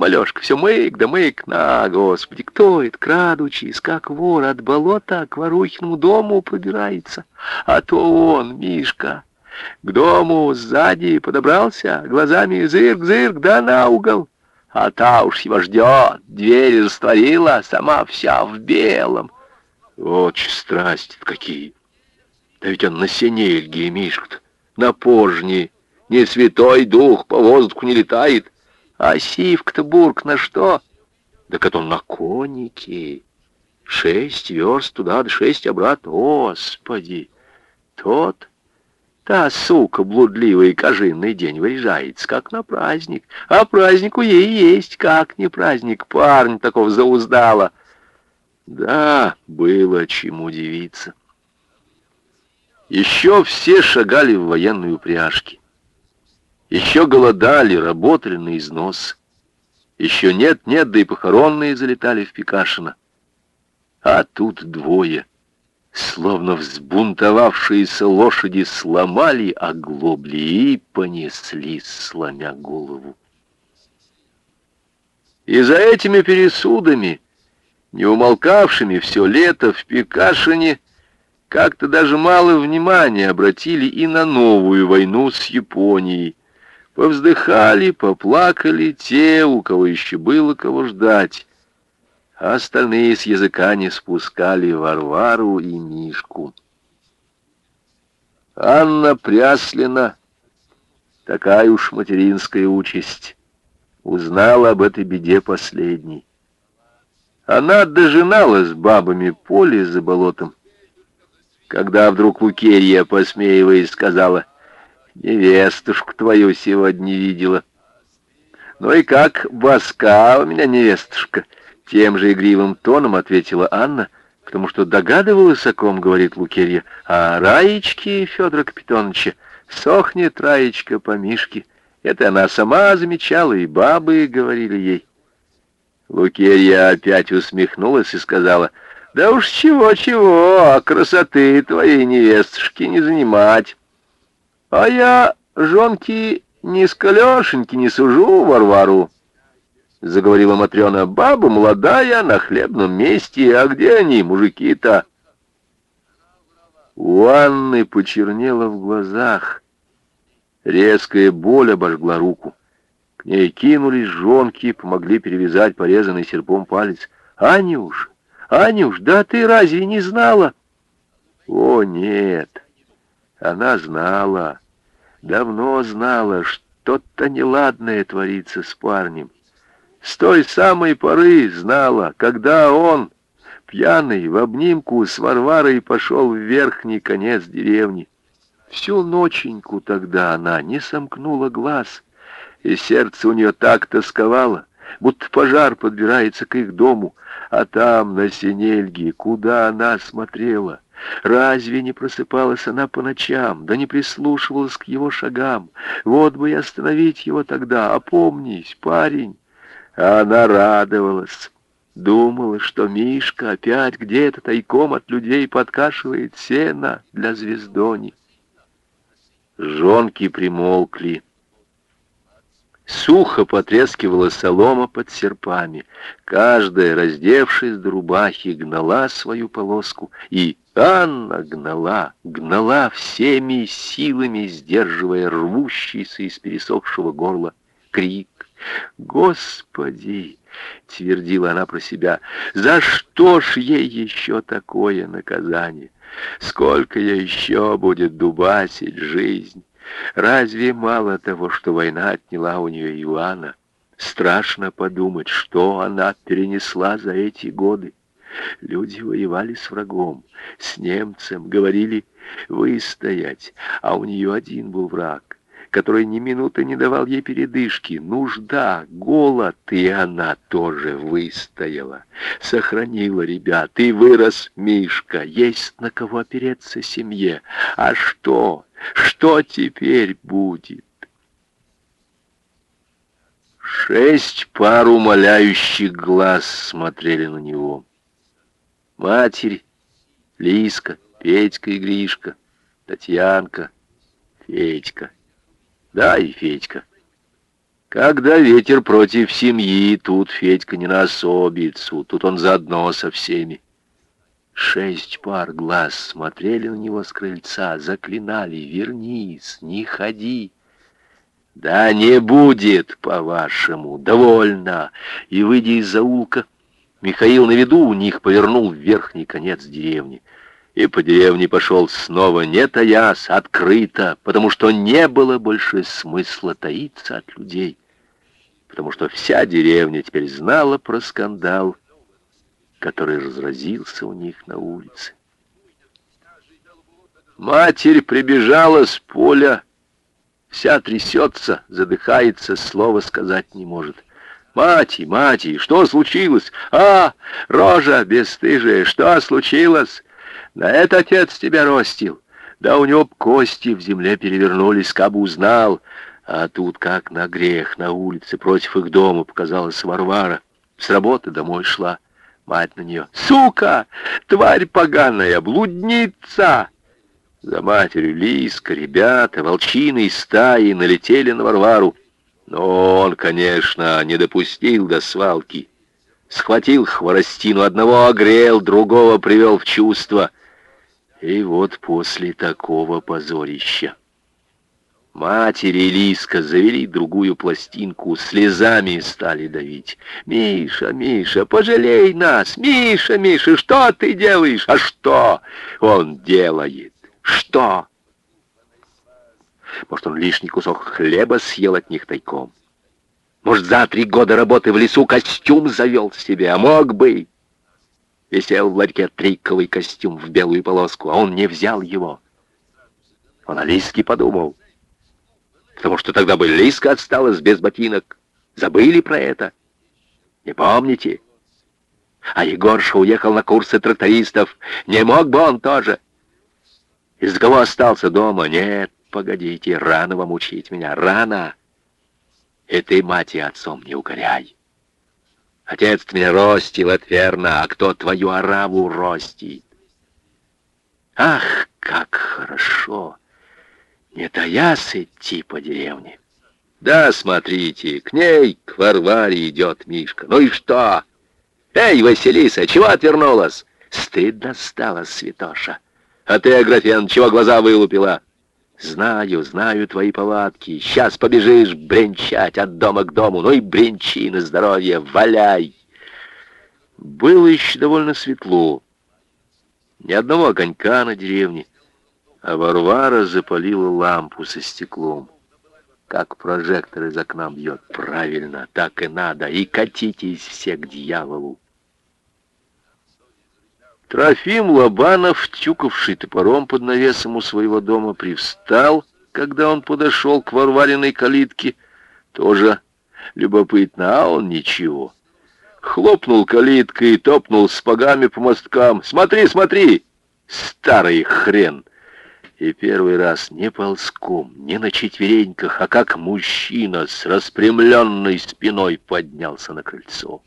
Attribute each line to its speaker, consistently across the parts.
Speaker 1: Малешка все мык да мык, на, господи, кто это, крадучись, как вор от болота к Варухиному дому пробирается? А то он, Мишка, к дому сзади подобрался, глазами зырк-зырк, да на угол. А та уж его ждет, дверь растворила, сама вся в белом. Вот че страсти какие! Да ведь он на синельге, Мишка-то, на поржни, не святой дух, по воздуху не летает. А сивка-то бурк на что? Да как он на конике. Шесть верст туда, да шесть обратно. Господи! Тот, та сука блудливый кожинный день выезжается, как на праздник. А празднику ей есть, как не праздник. Парень такого зауздала. Да, было чему удивиться. Еще все шагали в военную упряжке. Еще голодали, работали на износ. Еще нет-нет, да и похоронные залетали в Пикашино. А тут двое, словно взбунтовавшиеся лошади, сломали оглобли и понеслись, сломя голову. И за этими пересудами, не умолкавшими все лето в Пикашине, как-то даже мало внимания обратили и на новую войну с Японией, Повздыхали, поплакали те, у кого еще было кого ждать. А остальные с языка не спускали Варвару и Мишку. Анна Пряслина, такая уж материнская участь, узнала об этой беде последней. Она дожинала с бабами поле за болотом, когда вдруг Лукерья, посмеиваясь, сказала, Невестушку твою сегодня видела. Ну и как, боска у меня невестушка? Тем же игривым тоном ответила Анна, потому что догадывалась, о ком говорит Лукерья, а Раечке Федора Капитоновича сохнет Раечка по Мишке. Это она сама замечала, и бабы говорили ей. Лукерья опять усмехнулась и сказала, «Да уж чего-чего, а красоты твоей невестушки не занимать». А я, жонки, ни с колешеньки не сужу Варвару, — заговорила Матрена. Баба молодая, на хлебном месте, а где они, мужики-то? У Анны почернело в глазах. Резкая боль обожгла руку. К ней кинулись жонки, помогли перевязать порезанный серпом палец. «Анюш, Анюш, да ты разве не знала?» «О, нет!» Она знала, давно знала, что-то неладное творится с парнем. С той самой поры знала, когда он, пьяный, в обнимку с Варварой пошел в верхний конец деревни. Всю ноченьку тогда она не сомкнула глаз, и сердце у нее так тосковало, будто пожар подбирается к их дому, а там, на Синельге, куда она смотрела — Разве не просыпалась она по ночам, да не прислушивалась к его шагам? Вот бы и остановить его тогда, опомнись, парень. А она радовалась, думала, что Мишка опять где-то тайком от людей подкашивает сено для звездони. Жонки примолкли. Сухо потрескивала солома под серпами. Каждая, раздевшись до рубахи, гнала свою полоску. И Анна гнала, гнала всеми силами, сдерживая рвущийся из пересохшего горла крик. «Господи!» — твердила она про себя. «За что ж ей еще такое наказание? Сколько ей еще будет дубасить жизнь?» Разве мало того, что война отняла у нее Ивана? Страшно подумать, что она перенесла за эти годы. Люди воевали с врагом, с немцем, говорили выстоять, а у нее один был враг, который ни минуты не давал ей передышки. Нужда, голод, и она тоже выстояла. Сохранила ребят, и вырос Мишка. Есть на кого опереться семье. А что? Что теперь будет? Шесть пар умоляющих глаз смотрели на него. Матерь, Лиска, Петька и Гришка, Татьянка, Федька. Да, и Федька. Когда ветер против семьи, тут Федька не на особицу, тут он заодно со всеми. Шесть пар глаз смотрели на него с крыльца, заклинали «Вернись, не ходи!» «Да не будет, по-вашему, довольно!» И, выйдя из заулка, Михаил на виду у них повернул в верхний конец деревни. И по деревне пошел снова, не таясь, открыто, потому что не было больше смысла таиться от людей, потому что вся деревня теперь знала про скандал, который разразился у них на улице. Матерь прибежала с поля, вся трясется, задыхается, слова сказать не может. «Мати, мати, что случилось? А, рожа бесстыжая, что случилось? На это отец тебя ростил. Да у него кости в земле перевернулись, кабы узнал. А тут, как на грех, на улице, против их дома, показалась Варвара. С работы домой шла. Мать на нее. «Сука! Тварь поганая! Блудница!» За матерью Лиска, ребята, волчины и стаи налетели на Варвару. Но он, конечно, не допустил до свалки. Схватил хворостину, одного огрел, другого привел в чувство. И вот после такого позорища матери Лиска завели другую пластинку, слезами стали давить. «Миша, Миша, пожалей нас! Миша, Миша, что ты делаешь? А что он делает? Что?» Может, он лишний кусок хлеба съел от них тайком. Может, за три года работы в лесу костюм завел себе, а мог бы. Висел в ларьке триковый костюм в белую полоску, а он не взял его. Он о Лиске подумал, потому что тогда бы Лиска отсталась без ботинок. Забыли про это? Не помните? А Егорша уехал на курсы трактористов. Не мог бы он тоже? Из-за кого остался дома? Нет, погодите, рано вам учить меня, рано. И ты, мать и отцом, не укоряй. Отец меня ростил, это верно, а кто твою ораву ростит? Ах, как хорошо! Не таясь идти по деревне. Да, смотрите, к ней, к Варваре идет Мишка. Ну и что? Эй, Василиса, чего отвернулась? Стыдно стало, святоша. А ты, Аграфен, чего глаза вылупила? Знаю, знаю твои повадки. Сейчас побежишь бренчать от дома к дому. Ну и бренчи на здоровье, валяй. Было еще довольно светло. Ни одного огонька на деревне. А Варвара запалила лампу со стеклом. Как прожектор из окна бьет. Правильно, так и надо. И катитесь все к дьяволу. Трофим Лобанов, тюкавший топором под навесом у своего дома, привстал, когда он подошел к Варвариной калитке. Тоже любопытно, а он ничего. Хлопнул калиткой и топнул спагами по мосткам. «Смотри, смотри! Старый хрен!» И первый раз не ползком, не на четвереньках, а как мужчина с распрямленной спиной поднялся на крыльцо.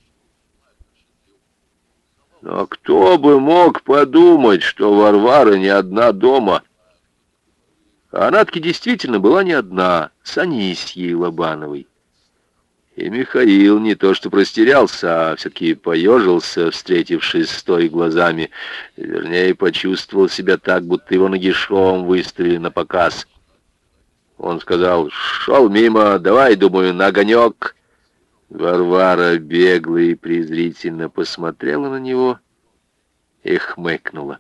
Speaker 1: Но кто бы мог подумать, что Варвара не одна дома? А она-таки действительно была не одна, с Анисьей Лобановой. И Михаил не то что простерялся, а все-таки поежился, встретившись с той глазами. Вернее, почувствовал себя так, будто его нагишом выставили на показ. Он сказал, шел мимо, давай, думаю, на огонек. Варвара бегло и презрительно посмотрела на него и хмыкнула.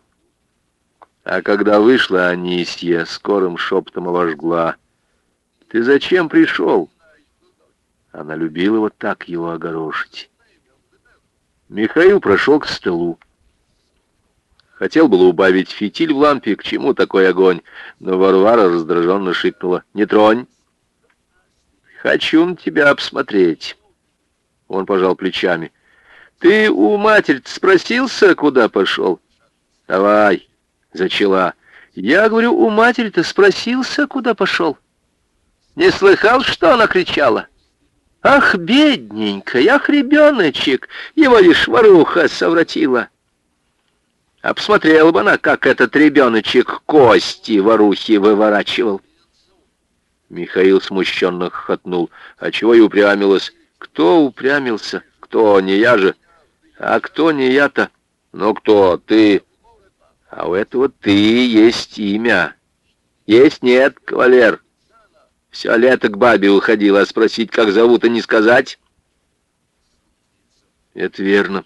Speaker 1: А когда вышла Анисья, скорым шептом обожгла. «Ты зачем пришел?» Она любила вот так его огорошить. Михаил прошел к столу. Хотел было убавить фитиль в лампе, к чему такой огонь, но Варвара раздраженно шикнула. «Не тронь!» «Хочу на тебя обсмотреть!» Он пожал плечами. «Ты у матери спросился, куда пошел?» «Давай!» — зачала. «Я говорю, у матери-то спросился, куда пошел?» «Не слыхал, что она кричала?» «Ах, бедненькая, ах, ребеночек, его лишь воруха совратила!» А посмотрела бы она, как этот ребеночек кости ворухи выворачивал. Михаил смущенно хохотнул. «А чего и упрямилась?» «Кто упрямился? Кто? Не я же. А кто не я-то? Ну кто? Ты...» «А у этого ты есть имя. Есть нет, кавалер. Все лето к бабе уходила, а спросить, как зовут, и не сказать?» «Это верно».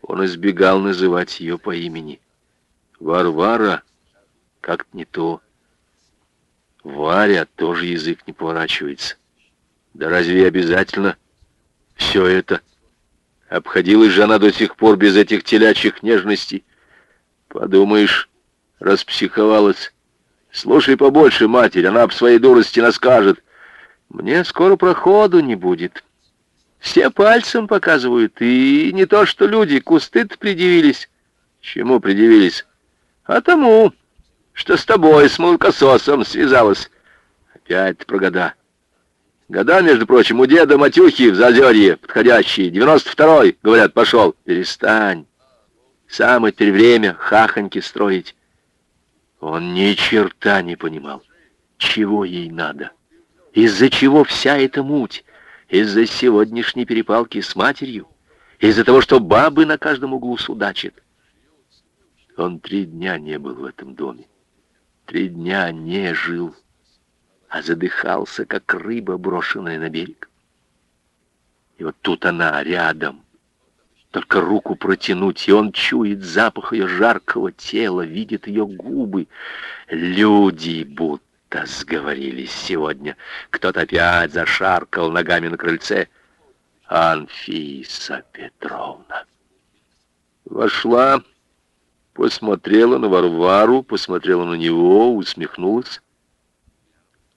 Speaker 1: Он избегал называть ее по имени. «Варвара, как не то». Варя тоже язык не поворачивается. Да разве обязательно все это? Обходилась же она до сих пор без этих телячьих нежностей. Подумаешь, распсиховалась. Слушай побольше, матерь, она об своей дурости наскажет. Мне скоро проходу не будет. Все пальцем показывают, и не то что люди, кусты-то предъявились. Чему предъявились? А тому, что с тобой, с молокососом, связалась. Опять про. Года, между прочим, у деда Матюхи в Зазерье подходящие. 92-й, говорят, пошел. Перестань. Самое теперь время хахоньки строить. Он ни черта не понимал, чего ей надо. Из-за чего вся эта муть? Из-за сегодняшней перепалки с матерью? Из-за того, что бабы на каждом углу судачат? Он три дня не был в этом доме. Три дня не жил, а задыхался, как рыба, брошенная на берег. И вот тут она рядом. Только руку протянуть, и он чует запах ее жаркого тела, видит ее губы. Люди будто сговорились сегодня. Кто-то опять зашаркал ногами на крыльце. Анфиса Петровна. Вошла посмотрела на Варвару, посмотрела на него, усмехнулась.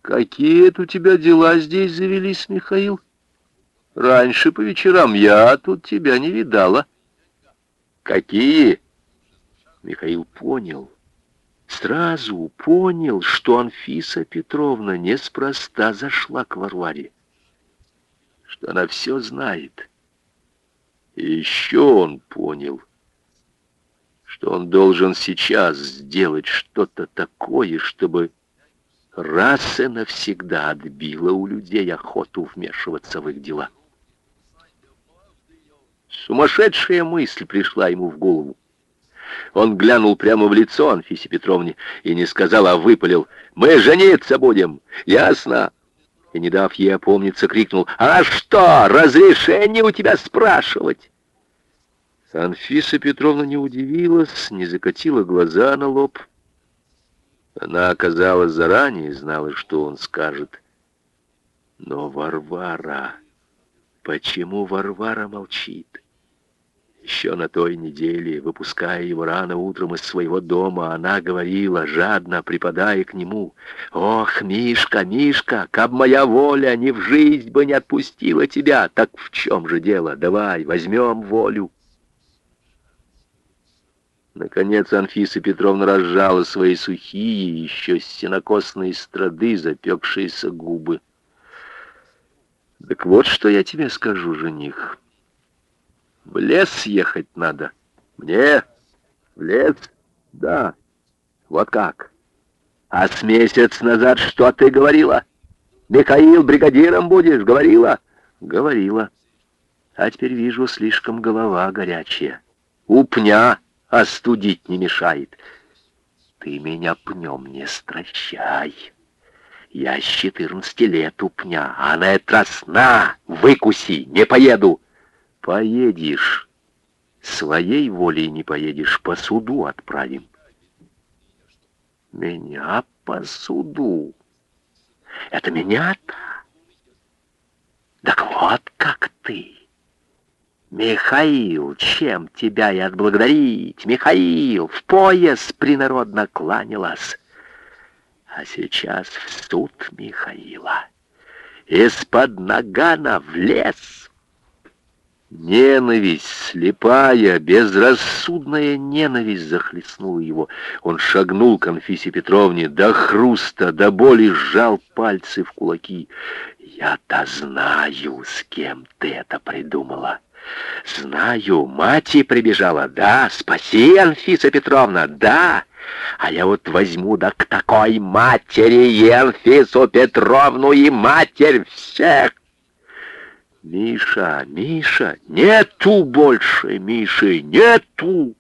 Speaker 1: «Какие это у тебя дела здесь завелись, Михаил? Раньше по вечерам я тут тебя не видала». «Какие?» Михаил понял, сразу понял, что Анфиса Петровна неспроста зашла к Варваре, что она все знает. И еще он понял, что он должен сейчас сделать что-то такое, чтобы раз и навсегда отбило у людей охоту вмешиваться в их дела. Сумасшедшая мысль пришла ему в голову. Он глянул прямо в лицо Анфисе Петровне и не сказал, а выпалил. «Мы жениться будем, ясно?» И, не дав ей опомниться, крикнул. «А что, разрешение у тебя спрашивать?» Анфиса Петровна не удивилась, не закатила глаза на лоб. Она, оказалась заранее знала, что он скажет. Но Варвара... Почему Варвара молчит? Еще на той неделе, выпуская его рано утром из своего дома, она говорила, жадно припадая к нему, «Ох, Мишка, Мишка, каб моя воля ни в жизнь бы не отпустила тебя, так в чем же дело? Давай, возьмем волю». Наконец Анфиса Петровна разжала свои сухие, еще сенокосные страды, запекшиеся губы. «Так вот, что я тебе скажу, жених. В лес ехать надо. Мне? В лес? Да. Вот как. А с месяц назад что ты говорила? Михаил бригадиром будешь, говорила? Говорила. А теперь вижу, слишком голова горячая. Упня остудить не мешает. Ты меня пнем не стращай. Я с четырнадцати лет у пня, а на этот раз на, выкуси, не поеду. Поедешь. Своей волей не поедешь, по суду отправим. Меня по суду. Это меня-то? Так вот как ты. «Михаил, чем тебя и отблагодарить? Михаил, в пояс принародно кланялась!» А сейчас в суд Михаила. Из-под нагана в лес. Ненависть, слепая, безрассудная ненависть захлестнула его. Он шагнул к Анфисе Петровне до хруста, до боли сжал пальцы в кулаки. «Я-то знаю, с кем ты это придумала!» Знаю, мать прибежала. Да, спаси, Анфиса Петровна, да. А я вот возьму да к такой матери Енфису Петровну и матерь всех. Миша, Миша, нету больше Миши, нету.